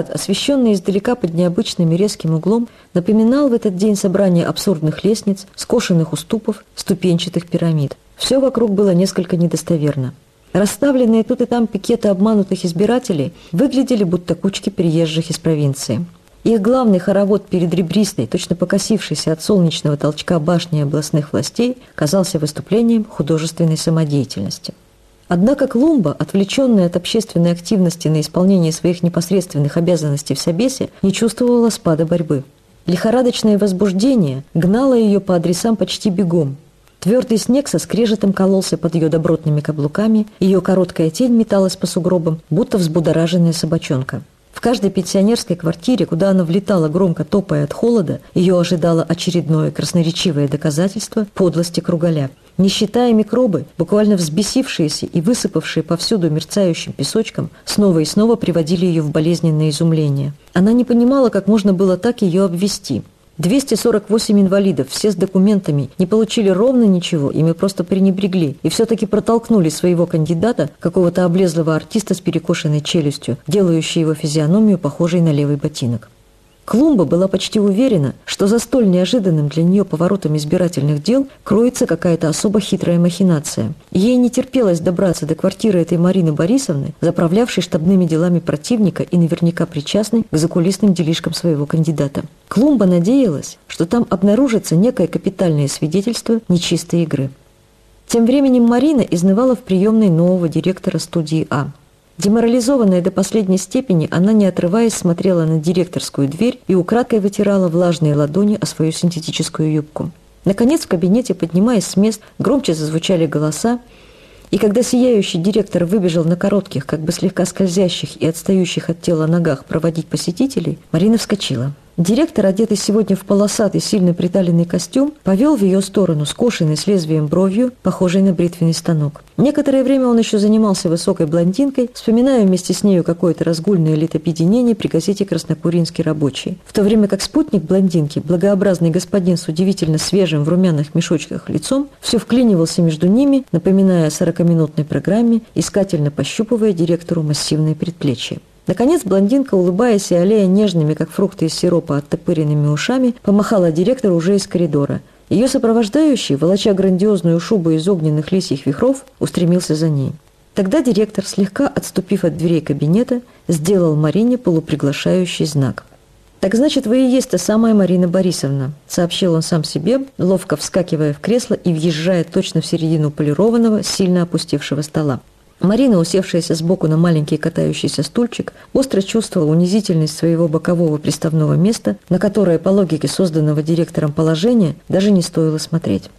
Город, освещенный издалека под необычным и резким углом, напоминал в этот день собрание абсурдных лестниц, скошенных уступов, ступенчатых пирамид. Все вокруг было несколько недостоверно. Расставленные тут и там пикеты обманутых избирателей выглядели будто кучки приезжих из провинции. Их главный хоровод перед ребристой, точно покосившейся от солнечного толчка башни областных властей, казался выступлением художественной самодеятельности. Однако Клумба, отвлеченная от общественной активности на исполнение своих непосредственных обязанностей в Собесе, не чувствовала спада борьбы. Лихорадочное возбуждение гнало ее по адресам почти бегом. Твердый снег со скрежетом кололся под ее добротными каблуками, ее короткая тень металась по сугробам, будто взбудораженная собачонка. В каждой пенсионерской квартире, куда она влетала громко топая от холода, ее ожидало очередное красноречивое доказательство подлости кругаля. Не считая микробы, буквально взбесившиеся и высыпавшие повсюду мерцающим песочком, снова и снова приводили ее в болезненное изумление. Она не понимала, как можно было так ее обвести. 248 инвалидов, все с документами, не получили ровно ничего, ими просто пренебрегли, и все-таки протолкнули своего кандидата, какого-то облезлого артиста с перекошенной челюстью, делающего его физиономию похожей на левый ботинок. Клумба была почти уверена, что за столь неожиданным для нее поворотом избирательных дел кроется какая-то особо хитрая махинация. Ей не терпелось добраться до квартиры этой Марины Борисовны, заправлявшей штабными делами противника и наверняка причастной к закулисным делишкам своего кандидата. Клумба надеялась, что там обнаружится некое капитальное свидетельство нечистой игры. Тем временем Марина изнывала в приемной нового директора студии «А». Деморализованная до последней степени, она, не отрываясь, смотрела на директорскую дверь и украдкой вытирала влажные ладони о свою синтетическую юбку. Наконец в кабинете, поднимаясь с мест, громче зазвучали голоса, и когда сияющий директор выбежал на коротких, как бы слегка скользящих и отстающих от тела ногах проводить посетителей, Марина вскочила. Директор, одетый сегодня в полосатый, сильно приталенный костюм, повел в ее сторону скошенный с лезвием бровью, похожий на бритвенный станок. Некоторое время он еще занимался высокой блондинкой, вспоминая вместе с нею какое-то разгульное летопединение при газете «Краснокуринский рабочий». В то время как спутник блондинки, благообразный господин с удивительно свежим в румяных мешочках лицом, все вклинивался между ними, напоминая о сорокаминутной программе, искательно пощупывая директору массивные предплечья. Наконец блондинка, улыбаясь и аллея нежными, как фрукты из сиропа, оттопыренными ушами, помахала директору уже из коридора. Ее сопровождающий, волоча грандиозную шубу из огненных лисьих вихров, устремился за ней. Тогда директор, слегка отступив от дверей кабинета, сделал Марине полуприглашающий знак. «Так значит, вы и есть та самая Марина Борисовна», — сообщил он сам себе, ловко вскакивая в кресло и въезжая точно в середину полированного, сильно опустевшего стола. Марина, усевшаяся сбоку на маленький катающийся стульчик, остро чувствовала унизительность своего бокового приставного места, на которое, по логике созданного директором положения, даже не стоило смотреть.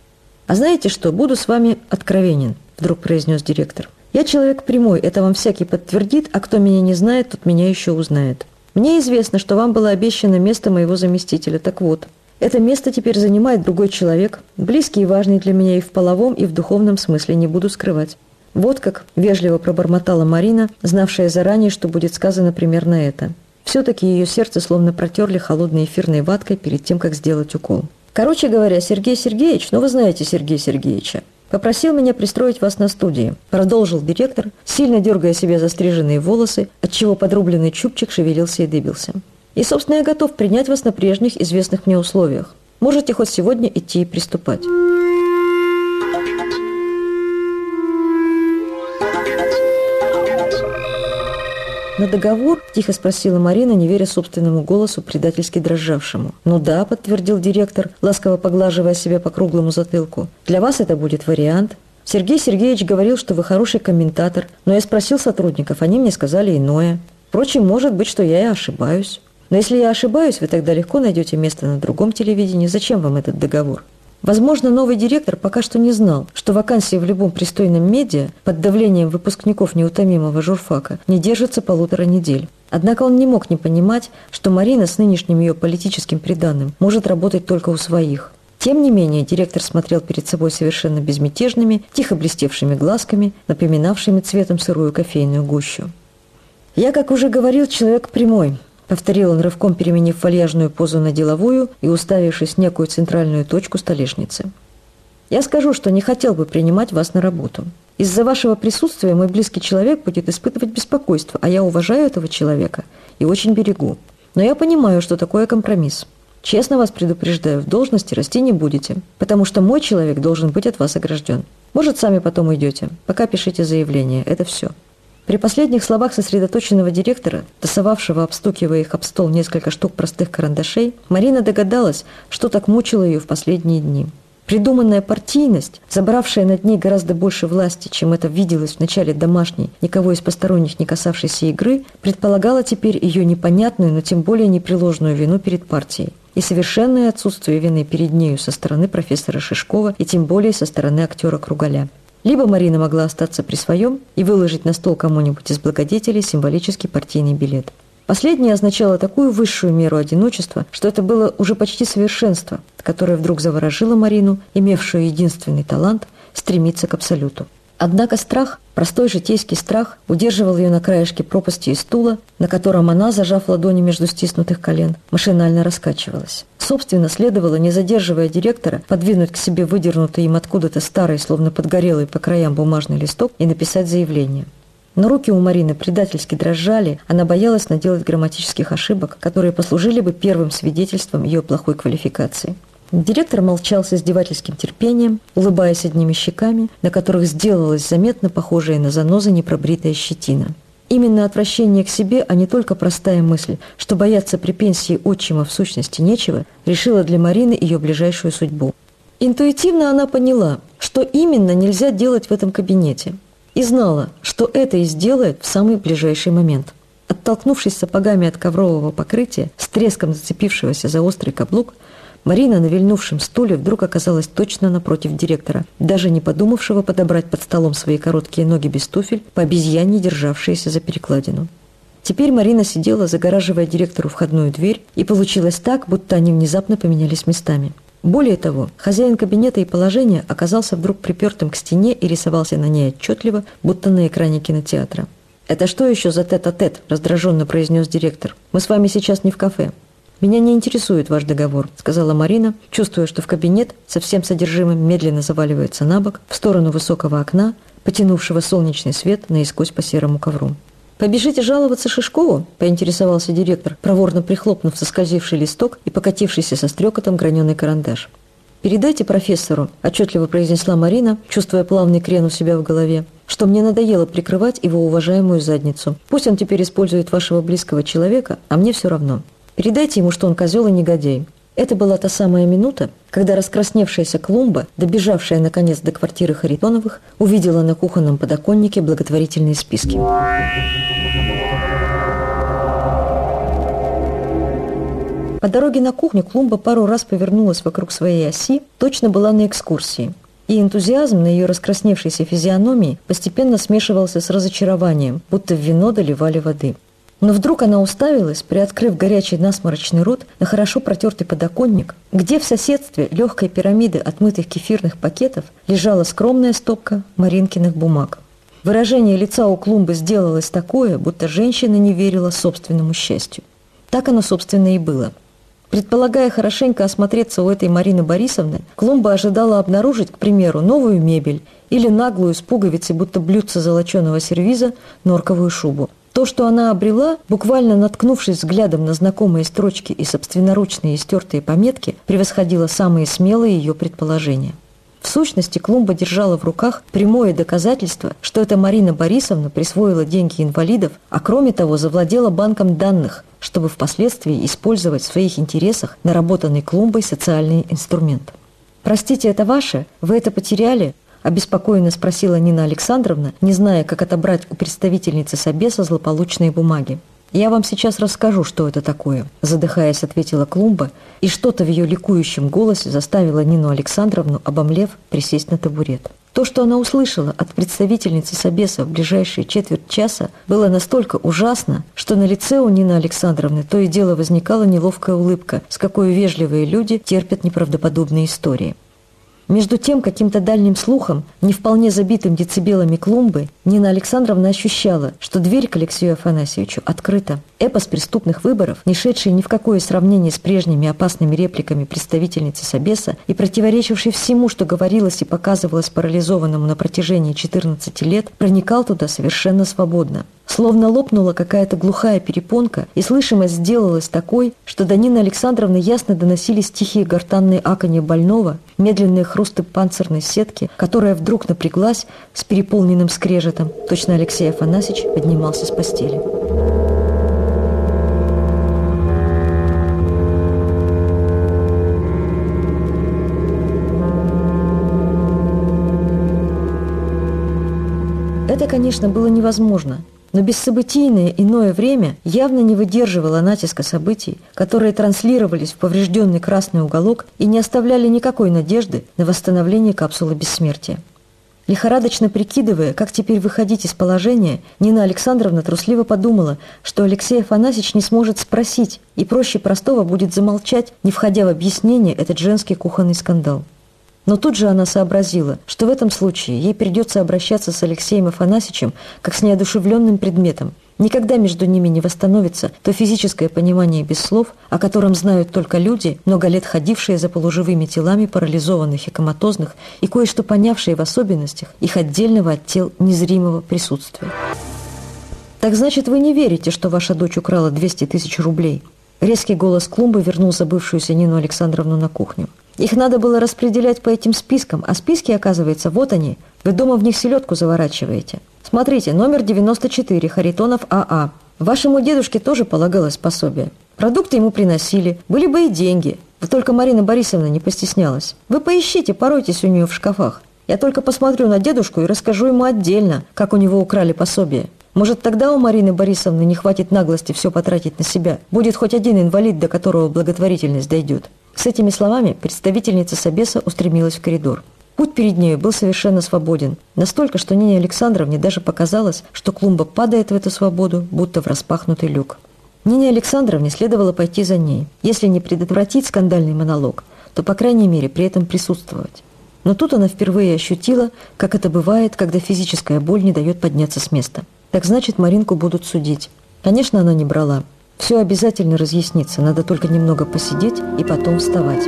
«А знаете что, буду с вами откровенен», – вдруг произнес директор. «Я человек прямой, это вам всякий подтвердит, а кто меня не знает, тот меня еще узнает. Мне известно, что вам было обещано место моего заместителя, так вот, это место теперь занимает другой человек, близкий и важный для меня и в половом, и в духовном смысле, не буду скрывать. Вот как вежливо пробормотала Марина, знавшая заранее, что будет сказано примерно это. Все-таки ее сердце словно протерли холодной эфирной ваткой перед тем, как сделать укол. Короче говоря, Сергей Сергеевич, ну вы знаете Сергея Сергеевича, попросил меня пристроить вас на студии, продолжил директор, сильно дергая себе застриженные волосы, отчего подрубленный чубчик шевелился и дыбился. И, собственно, я готов принять вас на прежних известных мне условиях. Можете хоть сегодня идти и приступать. «На договор?» – тихо спросила Марина, не веря собственному голосу, предательски дрожавшему. «Ну да», – подтвердил директор, ласково поглаживая себя по круглому затылку. «Для вас это будет вариант. Сергей Сергеевич говорил, что вы хороший комментатор, но я спросил сотрудников, они мне сказали иное. Впрочем, может быть, что я и ошибаюсь. Но если я ошибаюсь, вы тогда легко найдете место на другом телевидении. Зачем вам этот договор?» Возможно, новый директор пока что не знал, что вакансии в любом пристойном медиа под давлением выпускников неутомимого журфака не держатся полутора недель. Однако он не мог не понимать, что Марина с нынешним ее политическим приданным может работать только у своих. Тем не менее, директор смотрел перед собой совершенно безмятежными, тихо блестевшими глазками, напоминавшими цветом сырую кофейную гущу. «Я, как уже говорил, человек прямой», повторил он рывком, переменив вальяжную позу на деловую и уставившись в некую центральную точку столешницы. «Я скажу, что не хотел бы принимать вас на работу. Из-за вашего присутствия мой близкий человек будет испытывать беспокойство, а я уважаю этого человека и очень берегу. Но я понимаю, что такое компромисс. Честно вас предупреждаю, в должности расти не будете, потому что мой человек должен быть от вас огражден. Может, сами потом уйдете. Пока пишите заявление. Это все. При последних словах сосредоточенного директора, тасовавшего, обстукивая их об стол несколько штук простых карандашей, Марина догадалась, что так мучило ее в последние дни. Придуманная партийность, забравшая над ней гораздо больше власти, чем это виделось в начале домашней, никого из посторонних не касавшейся игры, предполагала теперь ее непонятную, но тем более непреложную вину перед партией и совершенное отсутствие вины перед нею со стороны профессора Шишкова и тем более со стороны актера Кругаля. Либо Марина могла остаться при своем и выложить на стол кому-нибудь из благодетелей символический партийный билет. Последнее означало такую высшую меру одиночества, что это было уже почти совершенство, которое вдруг заворожило Марину, имевшую единственный талант, стремиться к абсолюту. Однако страх, простой житейский страх, удерживал ее на краешке пропасти и стула, на котором она, зажав ладони между стиснутых колен, машинально раскачивалась. Собственно, следовало, не задерживая директора, подвинуть к себе выдернутый им откуда-то старый, словно подгорелый по краям бумажный листок и написать заявление. Но руки у Марины предательски дрожали, она боялась наделать грамматических ошибок, которые послужили бы первым свидетельством ее плохой квалификации. Директор молчал с издевательским терпением, улыбаясь одними щеками, на которых сделалась заметно похожая на занозы непробритая щетина. Именно отвращение к себе, а не только простая мысль, что бояться при пенсии отчима в сущности нечего, решила для Марины ее ближайшую судьбу. Интуитивно она поняла, что именно нельзя делать в этом кабинете, и знала, что это и сделает в самый ближайший момент. Оттолкнувшись сапогами от коврового покрытия, с треском зацепившегося за острый каблук, Марина на вильнувшем стуле вдруг оказалась точно напротив директора, даже не подумавшего подобрать под столом свои короткие ноги без туфель, по обезьяне державшиеся за перекладину. Теперь Марина сидела, загораживая директору входную дверь, и получилось так, будто они внезапно поменялись местами. Более того, хозяин кабинета и положения оказался вдруг припертым к стене и рисовался на ней отчетливо, будто на экране кинотеатра. «Это что еще за тет-а-тет?» -тет, раздраженно произнес директор. «Мы с вами сейчас не в кафе. «Меня не интересует ваш договор», — сказала Марина, чувствуя, что в кабинет со всем содержимым медленно заваливается на бок в сторону высокого окна, потянувшего солнечный свет наискось по серому ковру. «Побежите жаловаться Шишкову?» – поинтересовался директор, проворно прихлопнув соскользивший листок и покатившийся со стрекотом граненый карандаш. «Передайте профессору», – отчетливо произнесла Марина, чувствуя плавный крен у себя в голове, что мне надоело прикрывать его уважаемую задницу. Пусть он теперь использует вашего близкого человека, а мне все равно. Передайте ему, что он козел и негодяй. Это была та самая минута, когда раскрасневшаяся клумба, добежавшая наконец до квартиры Харитоновых, увидела на кухонном подоконнике благотворительные списки. По дороге на кухню клумба пару раз повернулась вокруг своей оси, точно была на экскурсии. И энтузиазм на ее раскрасневшейся физиономии постепенно смешивался с разочарованием, будто в вино доливали воды. Но вдруг она уставилась, приоткрыв горячий насморочный рот на хорошо протертый подоконник, где в соседстве легкой пирамиды отмытых кефирных пакетов лежала скромная стопка Маринкиных бумаг. Выражение лица у клумбы сделалось такое, будто женщина не верила собственному счастью. Так оно, собственно, и было. Предполагая хорошенько осмотреться у этой Марины Борисовны, Клумба ожидала обнаружить, к примеру, новую мебель или наглую с пуговицей, будто блюдце золоченого сервиза, норковую шубу. То, что она обрела, буквально наткнувшись взглядом на знакомые строчки и собственноручные истертые пометки, превосходило самые смелые ее предположения. В сущности, Клумба держала в руках прямое доказательство, что эта Марина Борисовна присвоила деньги инвалидов, а кроме того завладела банком данных, чтобы впоследствии использовать в своих интересах наработанный Клумбой социальный инструмент. «Простите, это ваше? Вы это потеряли?» Обеспокоенно спросила Нина Александровна, не зная, как отобрать у представительницы Собеса злополучные бумаги. «Я вам сейчас расскажу, что это такое», – задыхаясь, ответила Клумба, и что-то в ее ликующем голосе заставило Нину Александровну, обомлев, присесть на табурет. То, что она услышала от представительницы Собеса в ближайшие четверть часа, было настолько ужасно, что на лице у Нины Александровны то и дело возникала неловкая улыбка, с какой вежливые люди терпят неправдоподобные истории. Между тем, каким-то дальним слухом, не вполне забитым децибелами клумбы, Нина Александровна ощущала, что дверь к Алексею Афанасьевичу открыта. Эпос преступных выборов, не шедший ни в какое сравнение с прежними опасными репликами представительницы Собеса и противоречивший всему, что говорилось и показывалось парализованному на протяжении 14 лет, проникал туда совершенно свободно. Словно лопнула какая-то глухая перепонка, и слышимость сделалась такой, что до Нины Александровны ясно доносились тихие гортанные аканье больного, медленные хрусты панцирной сетки, которая вдруг напряглась с переполненным скрежетом. Точно Алексей Афанасьевич поднимался с постели. Это, конечно, было невозможно, но бессобытийное иное время явно не выдерживало натиска событий, которые транслировались в поврежденный красный уголок и не оставляли никакой надежды на восстановление капсулы бессмертия. Лихорадочно прикидывая, как теперь выходить из положения, Нина Александровна трусливо подумала, что Алексей Афанасьевич не сможет спросить, и проще простого будет замолчать, не входя в объяснение этот женский кухонный скандал. Но тут же она сообразила, что в этом случае ей придется обращаться с Алексеем Афанасьевичем как с неодушевленным предметом. Никогда между ними не восстановится то физическое понимание без слов, о котором знают только люди, много лет ходившие за полуживыми телами парализованных и коматозных и кое-что понявшие в особенностях их отдельного от тел незримого присутствия. «Так значит, вы не верите, что ваша дочь украла 200 тысяч рублей?» Резкий голос Клумбы вернул забывшуюся Нину Александровну на кухню. Их надо было распределять по этим спискам, а списки, оказывается, вот они. Вы дома в них селедку заворачиваете. Смотрите, номер 94, Харитонов АА. Вашему дедушке тоже полагалось пособие. Продукты ему приносили, были бы и деньги. Да только Марина Борисовна не постеснялась. Вы поищите, поройтесь у нее в шкафах. Я только посмотрю на дедушку и расскажу ему отдельно, как у него украли пособие. Может, тогда у Марины Борисовны не хватит наглости все потратить на себя. Будет хоть один инвалид, до которого благотворительность дойдет. С этими словами представительница Собеса устремилась в коридор. Путь перед нею был совершенно свободен. Настолько, что Нине Александровне даже показалось, что клумба падает в эту свободу, будто в распахнутый люк. Нине Александровне следовало пойти за ней. Если не предотвратить скандальный монолог, то, по крайней мере, при этом присутствовать. Но тут она впервые ощутила, как это бывает, когда физическая боль не дает подняться с места. Так значит, Маринку будут судить. Конечно, она не брала. Все обязательно разъяснится, надо только немного посидеть и потом вставать.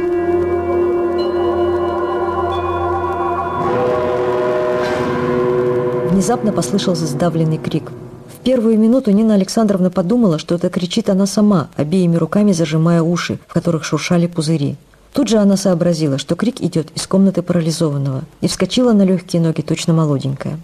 Внезапно послышался сдавленный крик. В первую минуту Нина Александровна подумала, что это кричит она сама, обеими руками зажимая уши, в которых шуршали пузыри. Тут же она сообразила, что крик идет из комнаты парализованного, и вскочила на легкие ноги, точно молоденькая.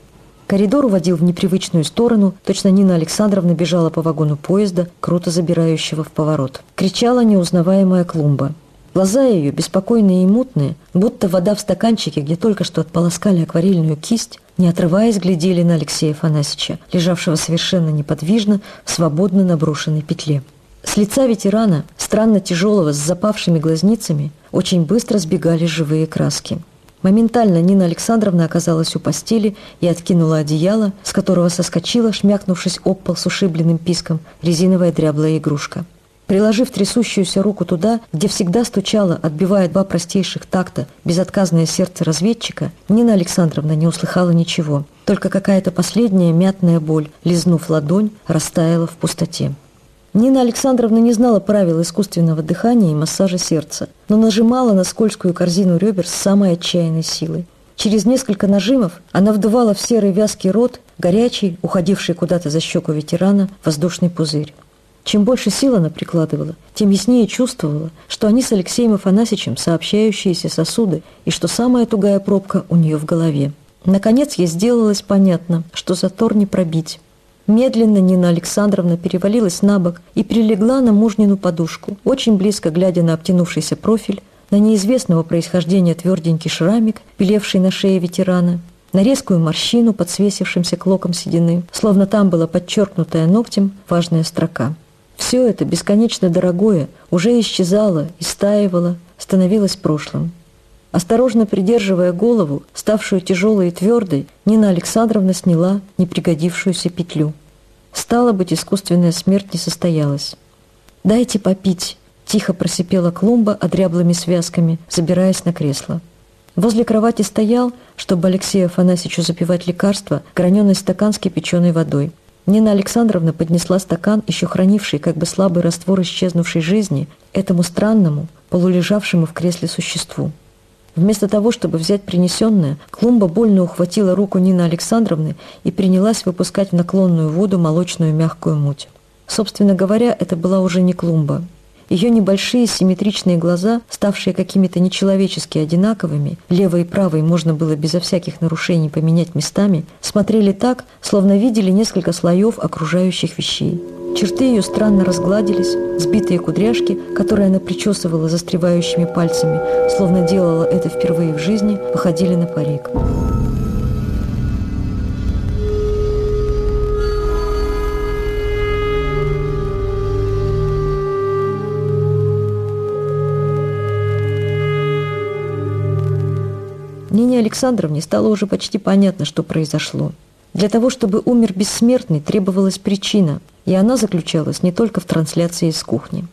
Коридор уводил в непривычную сторону, точно Нина Александровна бежала по вагону поезда, круто забирающего в поворот. Кричала неузнаваемая клумба. Глаза ее, беспокойные и мутные, будто вода в стаканчике, где только что отполоскали акварельную кисть, не отрываясь, глядели на Алексея Афанасьевича, лежавшего совершенно неподвижно в свободно наброшенной петле. С лица ветерана, странно тяжелого, с запавшими глазницами, очень быстро сбегали живые краски. Моментально Нина Александровна оказалась у постели и откинула одеяло, с которого соскочила, шмякнувшись об пол с ушибленным писком, резиновая дряблая игрушка. Приложив трясущуюся руку туда, где всегда стучало, отбивая два простейших такта, безотказное сердце разведчика, Нина Александровна не услыхала ничего. Только какая-то последняя мятная боль, лизнув ладонь, растаяла в пустоте. Нина Александровна не знала правил искусственного дыхания и массажа сердца, но нажимала на скользкую корзину ребер с самой отчаянной силой. Через несколько нажимов она вдувала в серый вязкий рот горячий, уходивший куда-то за щеку ветерана, воздушный пузырь. Чем больше сил она прикладывала, тем яснее чувствовала, что они с Алексеем Афанасьевичем сообщающиеся сосуды и что самая тугая пробка у нее в голове. Наконец ей сделалось понятно, что затор не пробить. Медленно Нина Александровна перевалилась на бок и прилегла на мужнину подушку, очень близко глядя на обтянувшийся профиль, на неизвестного происхождения тверденький шрамик, пилевший на шее ветерана, на резкую морщину под свесившимся клоком седины, словно там была подчеркнутая ногтем важная строка. Все это, бесконечно дорогое, уже исчезало, истаивало, становилось прошлым. Осторожно придерживая голову, ставшую тяжелой и твердой, Нина Александровна сняла непригодившуюся петлю. Стало быть, искусственная смерть не состоялась. «Дайте попить», – тихо просипела клумба одряблыми связками, забираясь на кресло. Возле кровати стоял, чтобы Алексею Афанасьевичу запивать лекарство, граненый стакан с кипяченой водой. Нина Александровна поднесла стакан, еще хранивший как бы слабый раствор исчезнувшей жизни, этому странному, полулежавшему в кресле существу. Вместо того, чтобы взять принесенное, Клумба больно ухватила руку Нины Александровны и принялась выпускать в наклонную воду молочную мягкую муть. Собственно говоря, это была уже не Клумба. Ее небольшие симметричные глаза, ставшие какими-то нечеловечески одинаковыми, левой и правой можно было безо всяких нарушений поменять местами, смотрели так, словно видели несколько слоев окружающих вещей. Черты ее странно разгладились, сбитые кудряшки, которые она причесывала застревающими пальцами, словно делала это впервые в жизни, походили на парик. Нине Александровне стало уже почти понятно, что произошло. Для того, чтобы умер бессмертный, требовалась причина, и она заключалась не только в трансляции из кухни.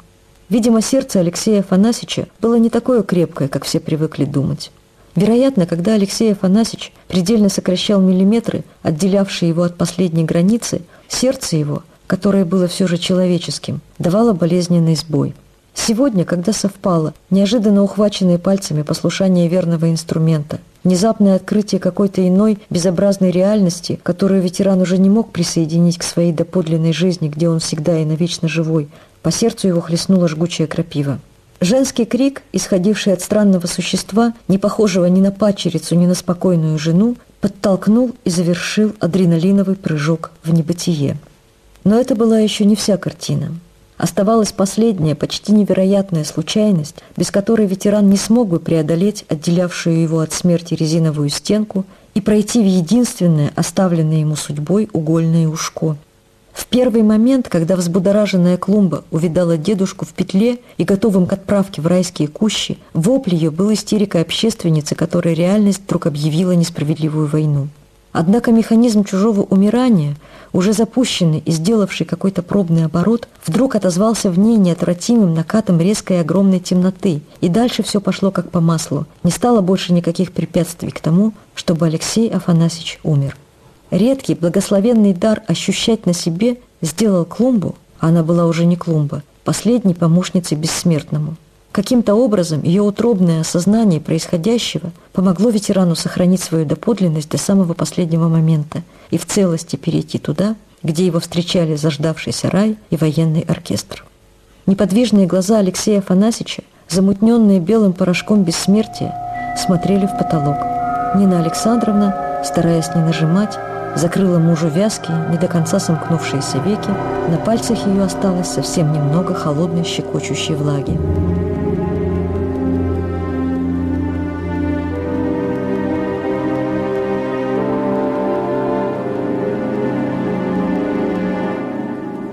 Видимо, сердце Алексея Афанасьевича было не такое крепкое, как все привыкли думать. Вероятно, когда Алексей Афанасьевич предельно сокращал миллиметры, отделявшие его от последней границы, сердце его, которое было все же человеческим, давало болезненный сбой – Сегодня, когда совпало неожиданно ухваченные пальцами послушание верного инструмента, внезапное открытие какой-то иной безобразной реальности, которую ветеран уже не мог присоединить к своей доподлинной жизни, где он всегда и навечно живой, по сердцу его хлестнула жгучая крапива. Женский крик, исходивший от странного существа, не похожего ни на падчерицу, ни на спокойную жену, подтолкнул и завершил адреналиновый прыжок в небытие. Но это была еще не вся картина. Оставалась последняя, почти невероятная случайность, без которой ветеран не смог бы преодолеть отделявшую его от смерти резиновую стенку и пройти в единственное, оставленное ему судьбой, угольное ушко. В первый момент, когда взбудораженная клумба увидала дедушку в петле и готовым к отправке в райские кущи, вопль ее был истерикой общественницы, которой реальность вдруг объявила несправедливую войну. Однако механизм чужого умирания, уже запущенный и сделавший какой-то пробный оборот, вдруг отозвался в ней неотвратимым накатом резкой и огромной темноты, и дальше все пошло как по маслу. Не стало больше никаких препятствий к тому, чтобы Алексей Афанасьевич умер. Редкий, благословенный дар ощущать на себе сделал клумбу, а она была уже не клумба, последней помощницей бессмертному – Каким-то образом ее утробное осознание происходящего помогло ветерану сохранить свою доподлинность до самого последнего момента и в целости перейти туда, где его встречали заждавшийся рай и военный оркестр. Неподвижные глаза Алексея Афанасьевича, замутненные белым порошком бессмертия, смотрели в потолок. Нина Александровна, стараясь не нажимать, закрыла мужу вязкие, не до конца сомкнувшиеся веки, на пальцах ее осталось совсем немного холодной щекочущей влаги.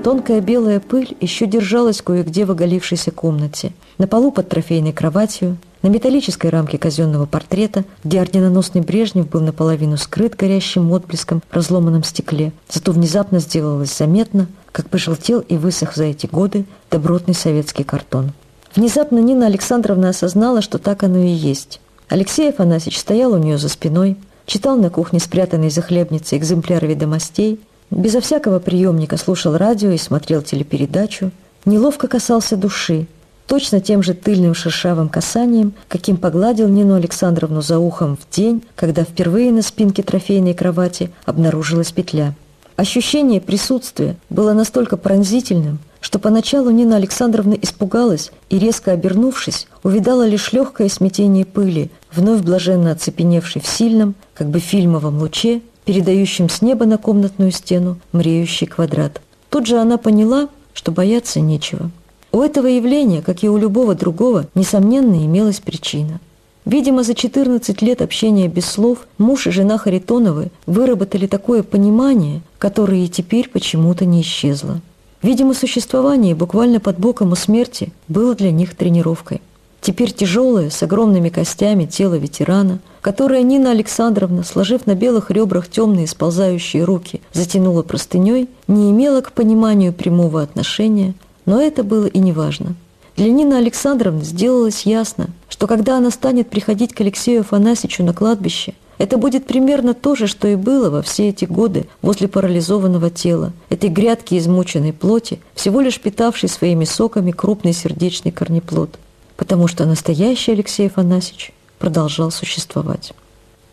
Тонкая белая пыль еще держалась кое-где в оголившейся комнате. На полу под трофейной кроватью, на металлической рамке казенного портрета, где орденоносный Брежнев был наполовину скрыт горящим отблеском в разломанном стекле, зато внезапно сделалось заметно, как пожелтел и высох за эти годы добротный советский картон. Внезапно Нина Александровна осознала, что так оно и есть. Алексей Афанасьевич стоял у нее за спиной, читал на кухне спрятанный за хлебницей экземпляр ведомостей – Безо всякого приемника слушал радио и смотрел телепередачу, неловко касался души, точно тем же тыльным шершавым касанием, каким погладил Нину Александровну за ухом в день, когда впервые на спинке трофейной кровати обнаружилась петля. Ощущение присутствия было настолько пронзительным, что поначалу Нина Александровна испугалась и, резко обернувшись, увидала лишь легкое смятение пыли, вновь блаженно оцепеневшей в сильном, как бы фильмовом луче, передающим с неба на комнатную стену мреющий квадрат. Тут же она поняла, что бояться нечего. У этого явления, как и у любого другого, несомненно имелась причина. Видимо, за 14 лет общения без слов муж и жена Харитоновы выработали такое понимание, которое и теперь почему-то не исчезло. Видимо, существование буквально под боком у смерти было для них тренировкой. Теперь тяжелое, с огромными костями тело ветерана, которое Нина Александровна, сложив на белых ребрах темные сползающие руки, затянула простыней, не имело к пониманию прямого отношения, но это было и неважно. Для Нины Александровны сделалось ясно, что когда она станет приходить к Алексею Афанасьевичу на кладбище, это будет примерно то же, что и было во все эти годы возле парализованного тела, этой грядки измученной плоти, всего лишь питавшей своими соками крупный сердечный корнеплод потому что настоящий Алексей Афанасьевич продолжал существовать.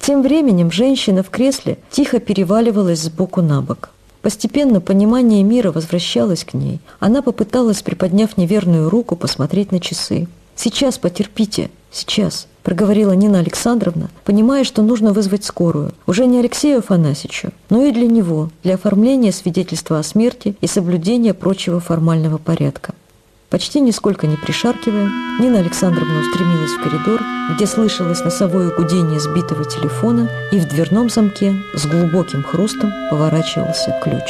Тем временем женщина в кресле тихо переваливалась сбоку на бок. Постепенно понимание мира возвращалось к ней. Она попыталась, приподняв неверную руку, посмотреть на часы. «Сейчас потерпите, сейчас», – проговорила Нина Александровна, понимая, что нужно вызвать скорую. Уже не Алексею Афанасьевичу, но и для него, для оформления свидетельства о смерти и соблюдения прочего формального порядка. Почти нисколько не пришаркивая, Нина Александровна устремилась в коридор, где слышалось носовое гудение сбитого телефона, и в дверном замке с глубоким хрустом поворачивался ключ.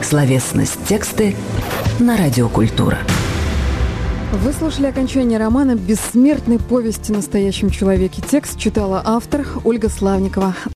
Словесность тексты на радиокультура. Вы слушали окончание романа «Бессмертной повести настоящем человеке». Текст читала автор Ольга Славникова.